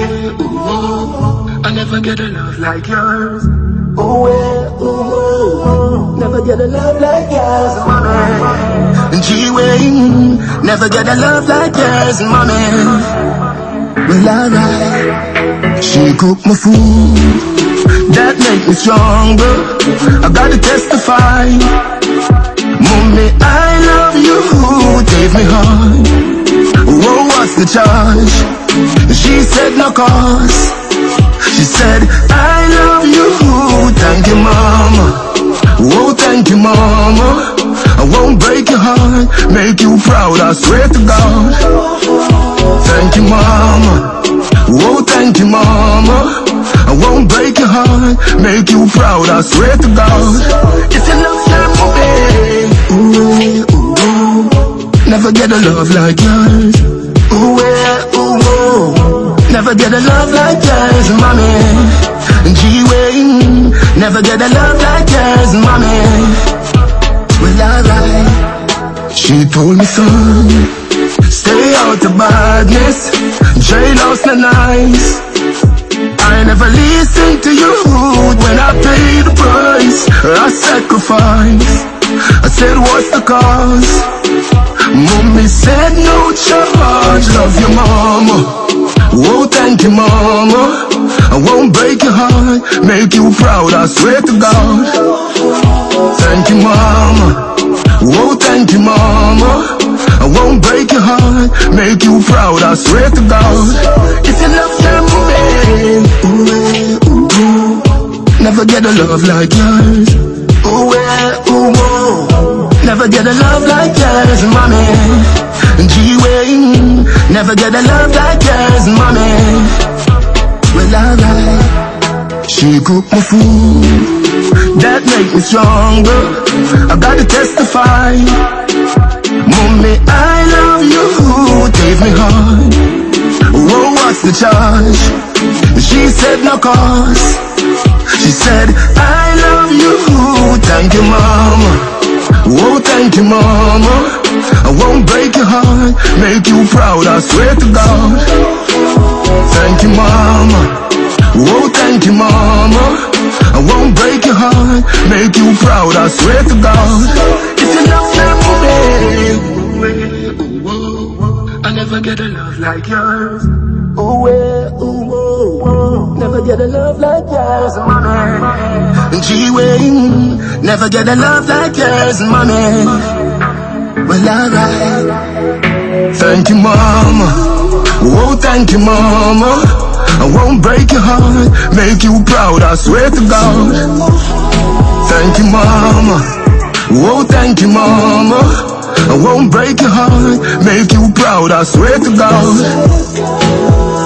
I never get a love like yours. Ooh, yeah, ooh, never get a love like yours, mommy. G-Way, never get a love like yours, mommy. Well, alright. She cook my food, that make me stronger. I gotta testify. Mommy, I love you, gave me heart. Whoa, what's the charge? Said no cause. She said, I love you, thank you, mama. Oh, thank you, mama. I won't break your heart, make you proud, I swear to God. Thank you, mama. Oh, thank you, mama. I won't break your heart, make you proud, I swear to God. If you love your movie, ooh, ooh, never get a love like yours. Ooh, yeah, ooh. Never get a love like yours, mommy. G-Way, never get a love like yours, mommy. Well, alright. She told me, son, stay out of badness. Jailhouse not nice. I never listened to you when I paid the price. I sacrifice. I said, what's the cause? Mommy said no charge. Love your mama. Oh, thank you, mama. I won't break your heart, make you proud, I swear to God. Thank you, mama. Oh, thank you, mama. I won't break your heart, make you proud, I swear to God. If you love them, ooh, ooh, ooh. Never get a love like yours. Ooh, ooh, ooh. Never get a love like yours, mommy. G-Way, never get a love like yours, mommy. Well, alright. She cook my food, that make me stronger. I gotta testify. Mommy, I love you, gave me heart. Whoa, what's the charge? She said no cause. She said, I love Oh, thank you, mama. I won't break your heart, make you proud, I swear to God. Thank you, mama. Oh, thank you, mama. I won't break your heart, make you proud, I swear to God. If you love me, I never get a love like yours. Oh, ooh, ooh, oh, ooh, never get a love like yours, oh, mommy. G-Way, never get a love like yours, mommy. Well, alright. Thank you, mama. Oh, thank you, mama. I won't break your heart, make you proud, I swear to God. Thank you, mama. Oh, thank you, mama. I won't break your heart, make you proud, I swear to God.